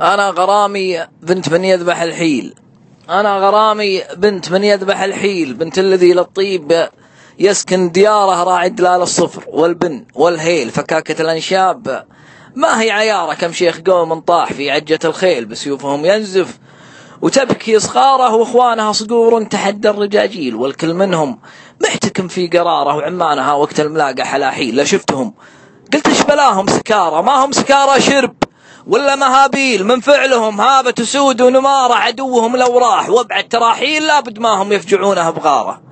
أنا غرامي بنت من يذبح الحيل. أنا غرامي بنت من يذبح الحيل. بنت الذي للطيب يسكن دياره راعي دلال الصفر والبن والهيل فكاكة الأنشاب. ما هي عيارة؟ كم شيخ قوم طاح في عجة الخيل بسيوفهم ينزف وتبكي صغاره وإخوانها صقور تحدى الرجاجيل والكل منهم محتكم في قراره وعمانها وقت الملاقة حلاحيل. لا شفتهم. قلت إيش بلاهم؟ سكارى ما هم سكارى شرب. ولا مهابيل من فعلهم هابة سود ونمارة عدوهم لو راح. وابعد تراحيل لابد ما هم يفجعونه بغارة.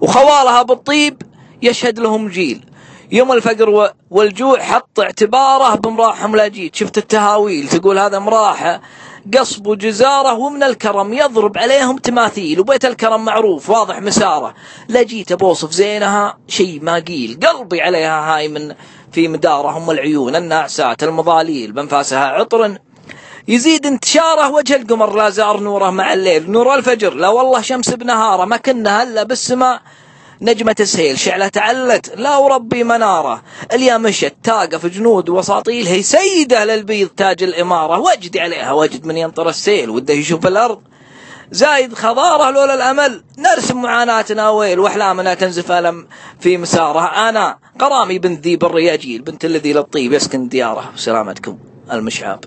وخوالها بالطيب يشهد لهم جيل. يوم الفقر والجوع حط اعتباره بمراحهم لا جيت شفت التهاويل تقول هذا مراحة قصب وجزارة ومن الكرم يضرب عليهم تماثيل. وبيت الكرم معروف واضح مساره. لا جيت بوصف زينها شيء ما قيل. قلبي عليها هاي من في مدارهم العيون الناعسات المضاليل بنفاسها عطر. يزيد انتشاره وجه القمر لا زار نوره مع الليل. نور الفجر لا والله شمس بنهاره ما كنا هلا بالسماء. نجمة السيل شعلة تعلت لا وربي منارة. اليا مشت تاقف جنود وساطيل هي سيدة للبيض تاج الإمارة. وجدي عليها وجد من ينطر السيل وده يشوف الأرض. زايد خضاره لولا الأمل. نرسم معاناتنا ويل وأحلامنا تنزف ألم في مساره. أنا قرامي بنت ذيب الرياجيل بنت الذي للطيب يسكن دياره. سلامتكم المشعاب